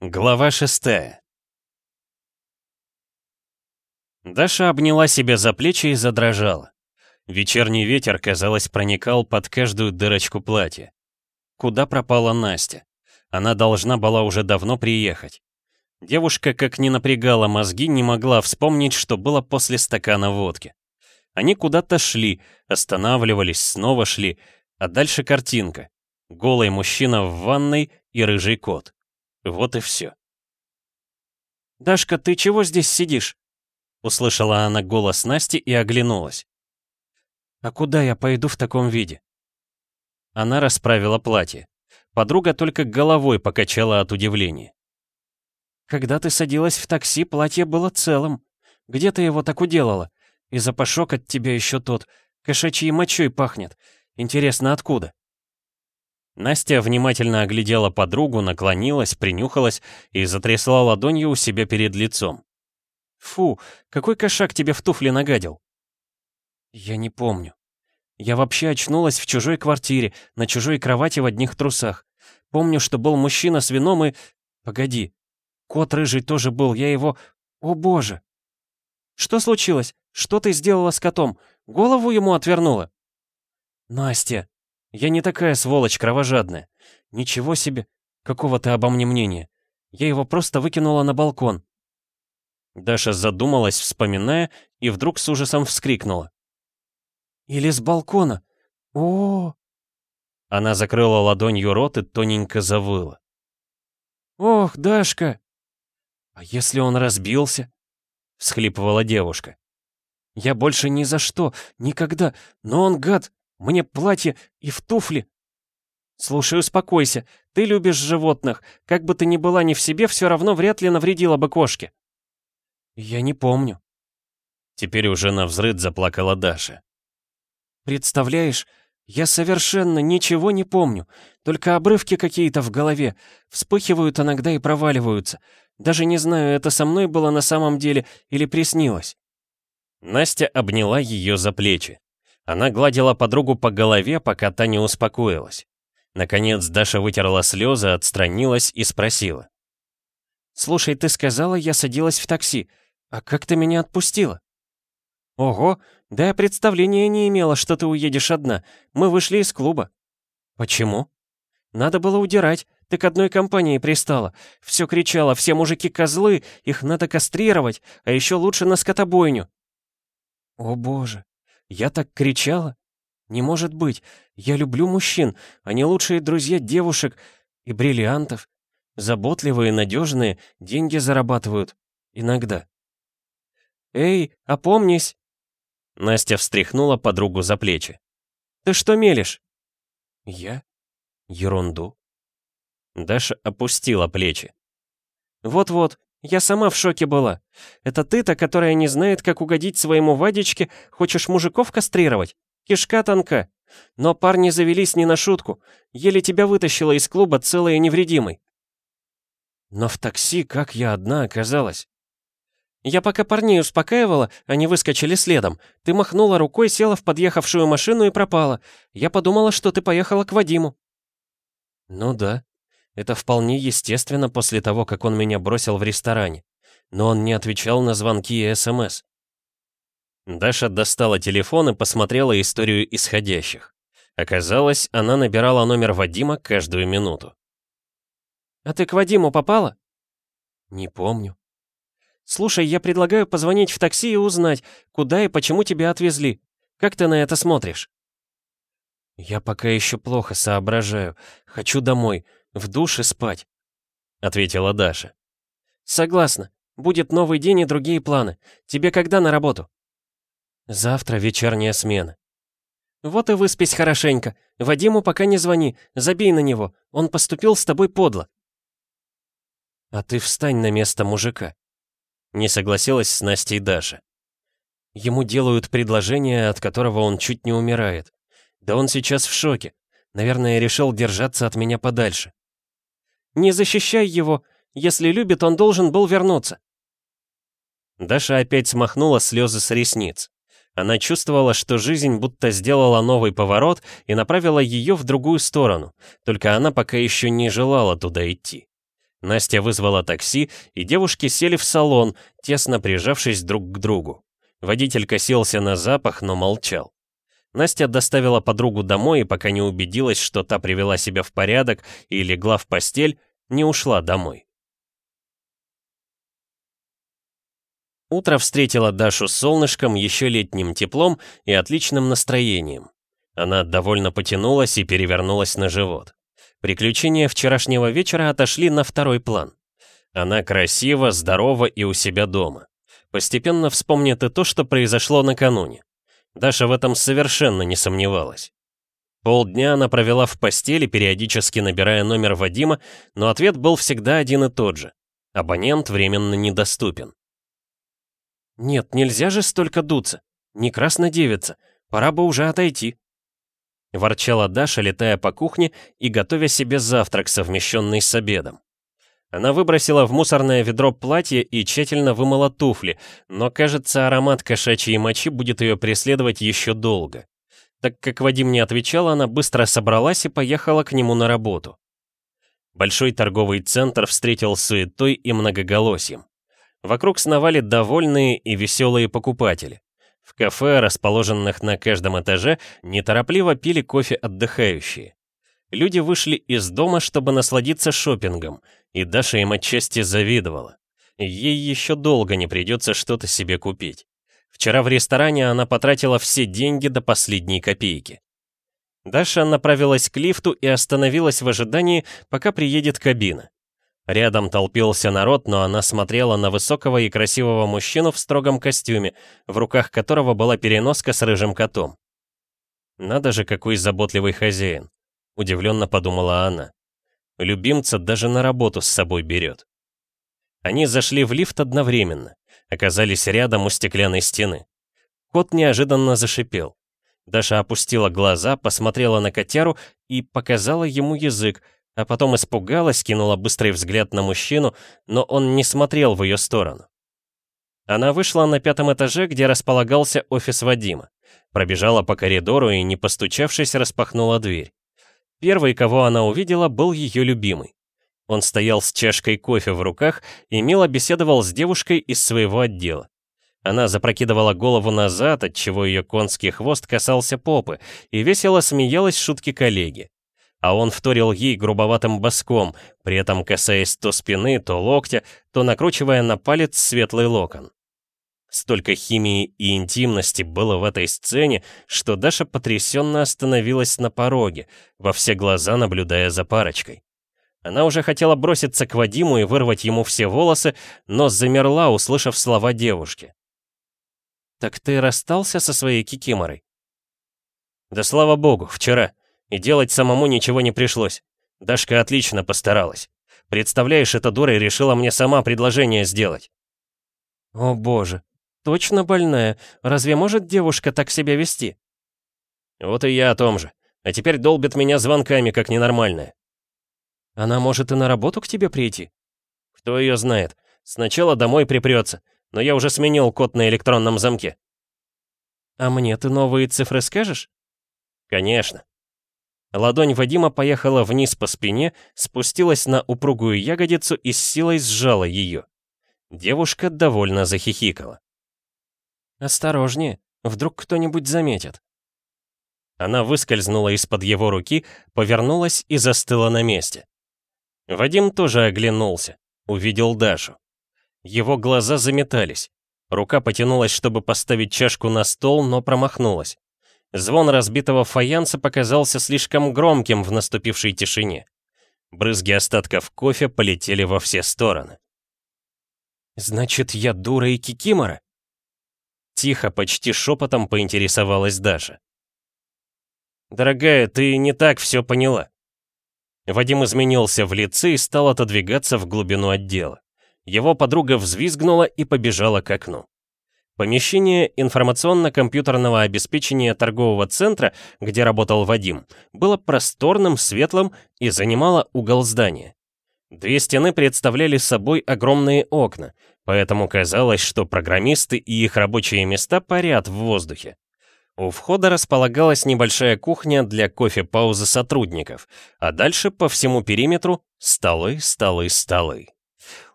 Глава шестая Даша обняла себя за плечи и задрожала. Вечерний ветер, казалось, проникал под каждую дырочку платья. Куда пропала Настя? Она должна была уже давно приехать. Девушка, как ни напрягала мозги, не могла вспомнить, что было после стакана водки. Они куда-то шли, останавливались, снова шли, а дальше картинка. Голый мужчина в ванной и рыжий кот. Вот и все. «Дашка, ты чего здесь сидишь?» Услышала она голос Насти и оглянулась. «А куда я пойду в таком виде?» Она расправила платье. Подруга только головой покачала от удивления. «Когда ты садилась в такси, платье было целым. Где ты его так уделала? И запашок от тебя еще тот. Кошачьей мочой пахнет. Интересно, откуда?» Настя внимательно оглядела подругу, наклонилась, принюхалась и затрясла ладонью у себя перед лицом. «Фу, какой кошак тебе в туфли нагадил?» «Я не помню. Я вообще очнулась в чужой квартире, на чужой кровати в одних трусах. Помню, что был мужчина с вином и... Погоди. Кот рыжий тоже был, я его... О боже!» «Что случилось? Что ты сделала с котом? Голову ему отвернула?» «Настя, я не такая сволочь кровожадная. Ничего себе, какого ты обо мне мнения. Я его просто выкинула на балкон. Даша задумалась, вспоминая, и вдруг с ужасом вскрикнула. «Или с балкона? о, Она закрыла ладонью рот и тоненько завыла. «Ох, Дашка!» «А если он разбился?» — всхлипывала девушка. «Я больше ни за что, никогда, но он гад, мне платье и в туфли. Слушай, успокойся. Ты любишь животных. Как бы ты ни была не в себе, все равно вряд ли навредила бы кошке. Я не помню. Теперь уже на взрыд заплакала Даша. Представляешь, я совершенно ничего не помню. Только обрывки какие-то в голове. Вспыхивают иногда и проваливаются. Даже не знаю, это со мной было на самом деле или приснилось. Настя обняла ее за плечи. Она гладила подругу по голове, пока та не успокоилась. Наконец Даша вытерла слезы, отстранилась и спросила. «Слушай, ты сказала, я садилась в такси. А как ты меня отпустила?» «Ого, да я представления не имела, что ты уедешь одна. Мы вышли из клуба». «Почему?» «Надо было удирать. Ты к одной компании пристала. Все кричала, все мужики козлы, их надо кастрировать, а еще лучше на скотобойню». «О боже, я так кричала? Не может быть. Я люблю мужчин. Они лучшие друзья девушек и бриллиантов. Заботливые, надежные, деньги зарабатывают. Иногда. «Эй, опомнись!» Настя встряхнула подругу за плечи. «Ты что мелешь?» «Я? Ерунду». Даша опустила плечи. «Вот-вот, я сама в шоке была. Это ты-то, которая не знает, как угодить своему Вадечке, хочешь мужиков кастрировать? Кишка тонка. Но парни завелись не на шутку. Еле тебя вытащила из клуба целой и невредимой. Но в такси как я одна оказалась? Я пока парней успокаивала, они выскочили следом. Ты махнула рукой, села в подъехавшую машину и пропала. Я подумала, что ты поехала к Вадиму. Ну да, это вполне естественно после того, как он меня бросил в ресторане. Но он не отвечал на звонки и СМС. Даша достала телефон и посмотрела историю исходящих. Оказалось, она набирала номер Вадима каждую минуту. «А ты к Вадиму попала?» «Не помню». «Слушай, я предлагаю позвонить в такси и узнать, куда и почему тебя отвезли. Как ты на это смотришь?» «Я пока еще плохо соображаю. Хочу домой. В душе спать», — ответила Даша. «Согласна. Будет новый день и другие планы. Тебе когда на работу?» «Завтра вечерняя смена». «Вот и выспись хорошенько. Вадиму пока не звони. Забей на него. Он поступил с тобой подло». «А ты встань на место мужика», — не согласилась с Настей Даша. Ему делают предложение, от которого он чуть не умирает. Да он сейчас в шоке. Наверное, решил держаться от меня подальше. Не защищай его. Если любит, он должен был вернуться. Даша опять смахнула слезы с ресниц. Она чувствовала, что жизнь будто сделала новый поворот и направила ее в другую сторону, только она пока еще не желала туда идти. Настя вызвала такси, и девушки сели в салон, тесно прижавшись друг к другу. Водитель косился на запах, но молчал. Настя доставила подругу домой и пока не убедилась, что та привела себя в порядок и легла в постель, не ушла домой. Утро встретило Дашу с солнышком, еще летним теплом и отличным настроением. Она довольно потянулась и перевернулась на живот. Приключения вчерашнего вечера отошли на второй план. Она красива, здорова и у себя дома. Постепенно вспомнит и то, что произошло накануне. Даша в этом совершенно не сомневалась. Полдня она провела в постели, периодически набирая номер Вадима, но ответ был всегда один и тот же. Абонент временно недоступен. «Нет, нельзя же столько дуться. Не красно девица. Пора бы уже отойти», Ворчала Даша, летая по кухне и готовя себе завтрак, совмещенный с обедом. Она выбросила в мусорное ведро платье и тщательно вымыла туфли, но, кажется, аромат кошачьей мочи будет ее преследовать еще долго. Так как Вадим не отвечал, она быстро собралась и поехала к нему на работу. Большой торговый центр встретил суетой и многоголосием. Вокруг сновали довольные и веселые покупатели. В кафе, расположенных на каждом этаже, неторопливо пили кофе отдыхающие. Люди вышли из дома, чтобы насладиться шопингом, и Даша им отчасти завидовала. Ей еще долго не придется что-то себе купить. Вчера в ресторане она потратила все деньги до последней копейки. Даша направилась к лифту и остановилась в ожидании, пока приедет кабина. Рядом толпился народ, но она смотрела на высокого и красивого мужчину в строгом костюме, в руках которого была переноска с рыжим котом. «Надо же, какой заботливый хозяин», — удивленно подумала она. Любимца даже на работу с собой берет. Они зашли в лифт одновременно, оказались рядом у стеклянной стены. Кот неожиданно зашипел. Даша опустила глаза, посмотрела на котяру и показала ему язык, а потом испугалась, кинула быстрый взгляд на мужчину, но он не смотрел в ее сторону. Она вышла на пятом этаже, где располагался офис Вадима. Пробежала по коридору и, не постучавшись, распахнула дверь. Первый, кого она увидела, был ее любимый. Он стоял с чашкой кофе в руках и мило беседовал с девушкой из своего отдела. Она запрокидывала голову назад, отчего ее конский хвост касался попы, и весело смеялась шутки коллеги а он вторил ей грубоватым боском, при этом касаясь то спины, то локтя, то накручивая на палец светлый локон. Столько химии и интимности было в этой сцене, что Даша потрясенно остановилась на пороге, во все глаза наблюдая за парочкой. Она уже хотела броситься к Вадиму и вырвать ему все волосы, но замерла, услышав слова девушки. «Так ты расстался со своей кикиморой?» «Да слава богу, вчера. И делать самому ничего не пришлось. Дашка отлично постаралась. Представляешь, эта дура решила мне сама предложение сделать. О боже, точно больная. Разве может девушка так себя вести? Вот и я о том же. А теперь долбит меня звонками, как ненормальная. Она может и на работу к тебе прийти? Кто ее знает. Сначала домой припрется, но я уже сменил код на электронном замке. А мне ты новые цифры скажешь? Конечно. Ладонь Вадима поехала вниз по спине, спустилась на упругую ягодицу и с силой сжала ее. Девушка довольно захихикала. «Осторожнее, вдруг кто-нибудь заметит». Она выскользнула из-под его руки, повернулась и застыла на месте. Вадим тоже оглянулся, увидел Дашу. Его глаза заметались. Рука потянулась, чтобы поставить чашку на стол, но промахнулась. Звон разбитого фаянса показался слишком громким в наступившей тишине. Брызги остатков кофе полетели во все стороны. «Значит, я дура и кикимора?» Тихо, почти шепотом поинтересовалась Даша. «Дорогая, ты не так все поняла». Вадим изменился в лице и стал отодвигаться в глубину отдела. Его подруга взвизгнула и побежала к окну. Помещение информационно-компьютерного обеспечения торгового центра, где работал Вадим, было просторным, светлым и занимало угол здания. Две стены представляли собой огромные окна, поэтому казалось, что программисты и их рабочие места парят в воздухе. У входа располагалась небольшая кухня для кофе-паузы сотрудников, а дальше по всему периметру Столы, столы, столы.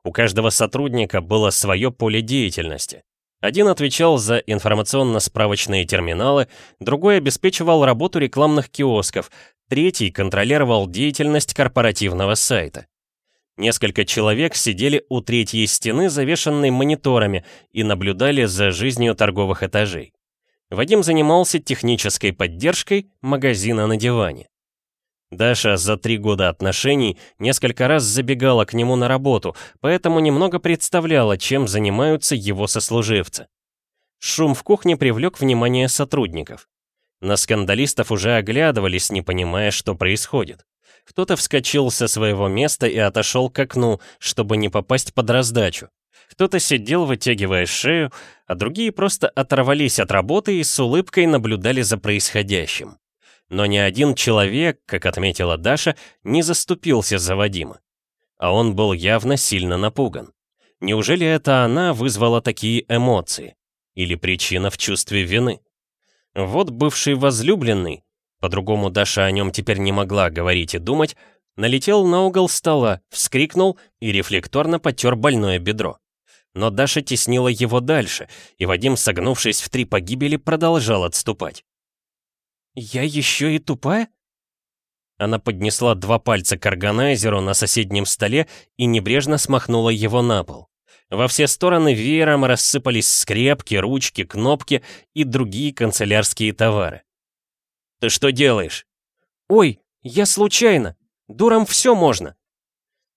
У каждого сотрудника было свое поле деятельности. Один отвечал за информационно-справочные терминалы, другой обеспечивал работу рекламных киосков, третий контролировал деятельность корпоративного сайта. Несколько человек сидели у третьей стены, завешенной мониторами, и наблюдали за жизнью торговых этажей. Вадим занимался технической поддержкой магазина на диване. Даша за три года отношений несколько раз забегала к нему на работу, поэтому немного представляла, чем занимаются его сослуживцы. Шум в кухне привлек внимание сотрудников. На скандалистов уже оглядывались, не понимая, что происходит. Кто-то вскочил со своего места и отошел к окну, чтобы не попасть под раздачу. Кто-то сидел, вытягивая шею, а другие просто оторвались от работы и с улыбкой наблюдали за происходящим. Но ни один человек, как отметила Даша, не заступился за Вадима. А он был явно сильно напуган. Неужели это она вызвала такие эмоции? Или причина в чувстве вины? Вот бывший возлюбленный, по-другому Даша о нем теперь не могла говорить и думать, налетел на угол стола, вскрикнул и рефлекторно потер больное бедро. Но Даша теснила его дальше, и Вадим, согнувшись в три погибели, продолжал отступать. «Я еще и тупая?» Она поднесла два пальца к органайзеру на соседнем столе и небрежно смахнула его на пол. Во все стороны веером рассыпались скрепки, ручки, кнопки и другие канцелярские товары. «Ты что делаешь?» «Ой, я случайно! Дурам все можно!»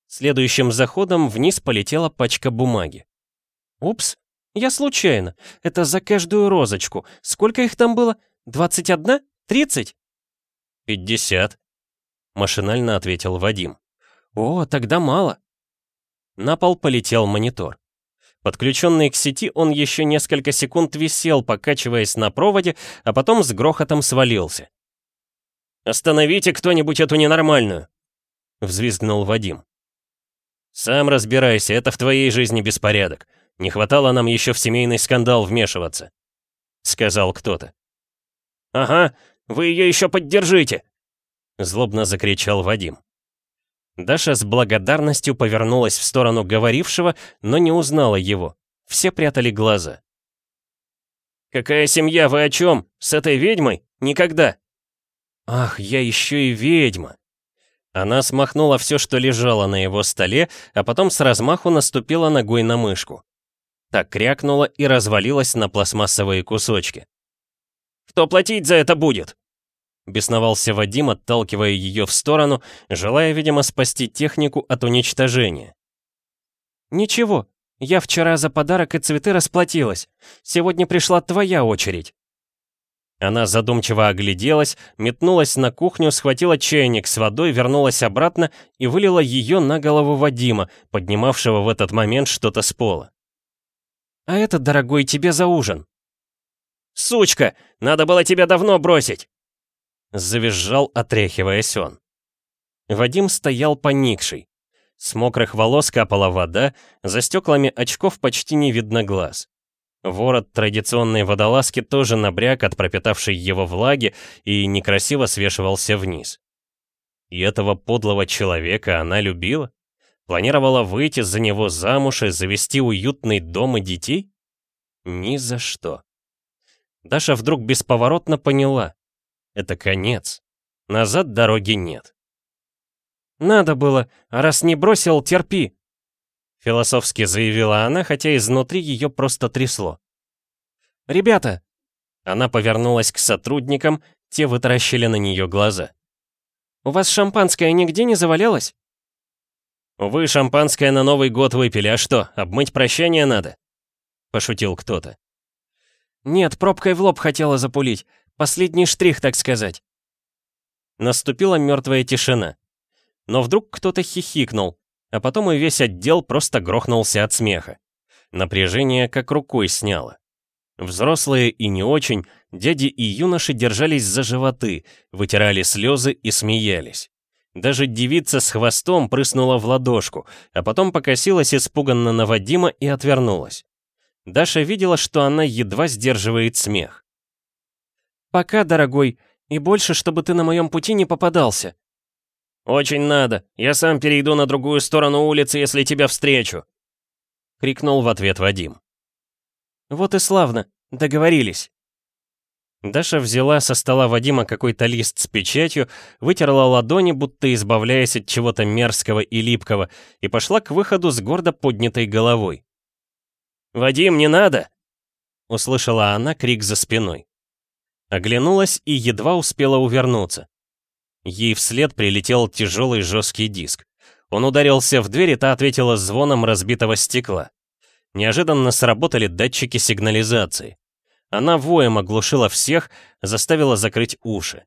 Следующим заходом вниз полетела пачка бумаги. «Упс, я случайно. Это за каждую розочку. Сколько их там было? 21? 30?» «50», — машинально ответил Вадим. «О, тогда мало». На пол полетел монитор. Подключенный к сети, он еще несколько секунд висел, покачиваясь на проводе, а потом с грохотом свалился. «Остановите кто-нибудь эту ненормальную!» — взвизгнул Вадим. «Сам разбирайся, это в твоей жизни беспорядок. Не хватало нам еще в семейный скандал вмешиваться», — сказал кто-то. «Ага, вы ее еще поддержите!» — злобно закричал Вадим. Даша с благодарностью повернулась в сторону говорившего, но не узнала его. Все прятали глаза. «Какая семья, вы о чем? С этой ведьмой? Никогда!» Ах, я еще и ведьма. Она смахнула все, что лежало на его столе, а потом с размаху наступила ногой на мышку. Так крякнула и развалилась на пластмассовые кусочки. «Кто платить за это будет?» Бесновался Вадим, отталкивая ее в сторону, желая, видимо, спасти технику от уничтожения. «Ничего, я вчера за подарок и цветы расплатилась. Сегодня пришла твоя очередь». Она задумчиво огляделась, метнулась на кухню, схватила чайник с водой, вернулась обратно и вылила ее на голову Вадима, поднимавшего в этот момент что-то с пола. «А это, дорогой, тебе за ужин». «Сучка! Надо было тебя давно бросить!» Завизжал, отряхиваясь он. Вадим стоял поникший. С мокрых волос капала вода, за стеклами очков почти не видно глаз. Ворот традиционной водолазки тоже набряк от пропитавшей его влаги и некрасиво свешивался вниз. И этого подлого человека она любила? Планировала выйти за него замуж и завести уютный дом и детей? Ни за что. Даша вдруг бесповоротно поняла. Это конец. Назад дороги нет. «Надо было, а раз не бросил, терпи», Философски заявила она, хотя изнутри ее просто трясло. «Ребята!» Она повернулась к сотрудникам, те вытаращили на нее глаза. «У вас шампанское нигде не завалялось?» «Вы шампанское на Новый год выпили, а что, обмыть прощание надо?» Пошутил кто-то. «Нет, пробкой в лоб хотела запулить. Последний штрих, так сказать». Наступила мертвая тишина. Но вдруг кто-то хихикнул, а потом и весь отдел просто грохнулся от смеха. Напряжение как рукой сняло. Взрослые и не очень, дяди и юноши держались за животы, вытирали слезы и смеялись. Даже девица с хвостом прыснула в ладошку, а потом покосилась испуганно на Вадима и отвернулась. Даша видела, что она едва сдерживает смех. «Пока, дорогой, и больше, чтобы ты на моем пути не попадался», «Очень надо. Я сам перейду на другую сторону улицы, если тебя встречу!» — крикнул в ответ Вадим. «Вот и славно. Договорились». Даша взяла со стола Вадима какой-то лист с печатью, вытерла ладони, будто избавляясь от чего-то мерзкого и липкого, и пошла к выходу с гордо поднятой головой. «Вадим, не надо!» — услышала она крик за спиной. Оглянулась и едва успела увернуться. Ей вслед прилетел тяжелый жесткий диск. Он ударился в дверь, и та ответила звоном разбитого стекла. Неожиданно сработали датчики сигнализации. Она воем оглушила всех, заставила закрыть уши.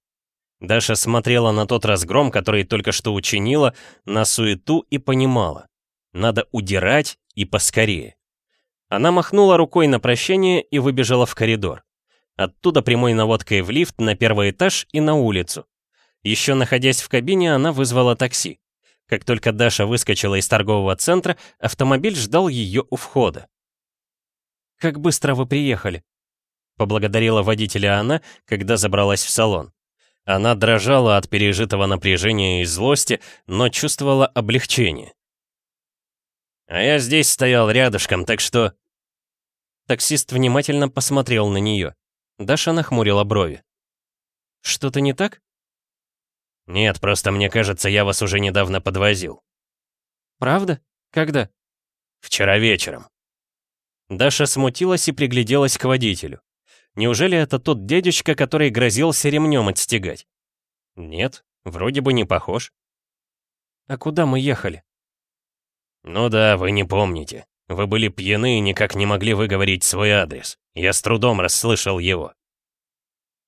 Даша смотрела на тот разгром, который только что учинила, на суету и понимала. Надо удирать и поскорее. Она махнула рукой на прощание и выбежала в коридор. Оттуда прямой наводкой в лифт на первый этаж и на улицу. Еще находясь в кабине, она вызвала такси. Как только Даша выскочила из торгового центра, автомобиль ждал ее у входа. «Как быстро вы приехали!» Поблагодарила водителя она, когда забралась в салон. Она дрожала от пережитого напряжения и злости, но чувствовала облегчение. «А я здесь стоял рядышком, так что...» Таксист внимательно посмотрел на нее. Даша нахмурила брови. «Что-то не так?» «Нет, просто мне кажется, я вас уже недавно подвозил». «Правда? Когда?» «Вчера вечером». Даша смутилась и пригляделась к водителю. Неужели это тот дедушка, который грозился ремнем отстегать? Нет, вроде бы не похож. А куда мы ехали? Ну да, вы не помните. Вы были пьяны и никак не могли выговорить свой адрес. Я с трудом расслышал его.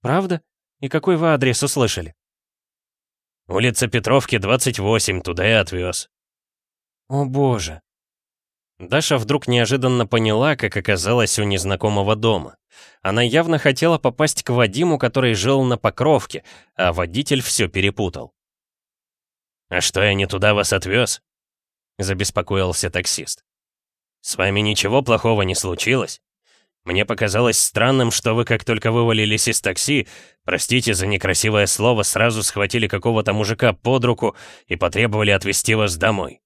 Правда? И какой вы адрес услышали? Улица Петровки, 28, туда и отвез. О боже. Даша вдруг неожиданно поняла, как оказалась у незнакомого дома. Она явно хотела попасть к Вадиму, который жил на Покровке, а водитель все перепутал. «А что я не туда вас отвез?» — забеспокоился таксист. «С вами ничего плохого не случилось? Мне показалось странным, что вы как только вывалились из такси, простите за некрасивое слово, сразу схватили какого-то мужика под руку и потребовали отвезти вас домой».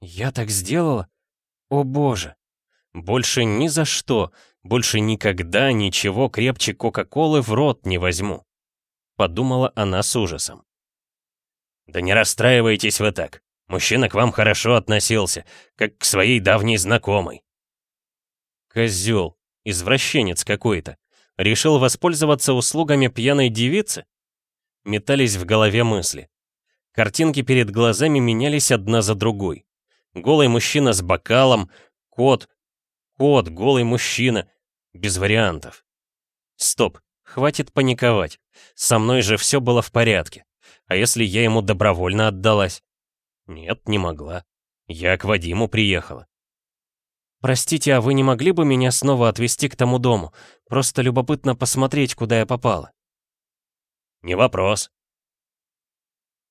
«Я так сделала? О боже! Больше ни за что, больше никогда ничего крепче Кока-Колы в рот не возьму!» Подумала она с ужасом. «Да не расстраивайтесь вы так. Мужчина к вам хорошо относился, как к своей давней знакомой». Козел, извращенец какой-то. Решил воспользоваться услугами пьяной девицы? Метались в голове мысли. Картинки перед глазами менялись одна за другой. Голый мужчина с бокалом, кот, кот, голый мужчина. Без вариантов. Стоп, хватит паниковать. Со мной же все было в порядке. А если я ему добровольно отдалась? Нет, не могла. Я к Вадиму приехала. «Простите, а вы не могли бы меня снова отвезти к тому дому? Просто любопытно посмотреть, куда я попала». «Не вопрос»,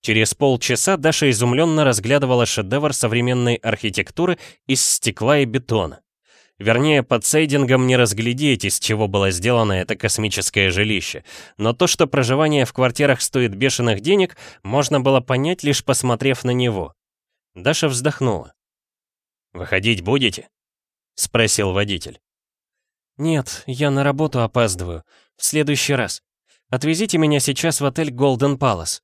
Через полчаса Даша изумленно разглядывала шедевр современной архитектуры из стекла и бетона. Вернее, под сейдингом не разглядеть, из чего было сделано это космическое жилище. Но то, что проживание в квартирах стоит бешеных денег, можно было понять, лишь посмотрев на него. Даша вздохнула. «Выходить будете?» — спросил водитель. «Нет, я на работу опаздываю. В следующий раз. Отвезите меня сейчас в отель Golden Palace».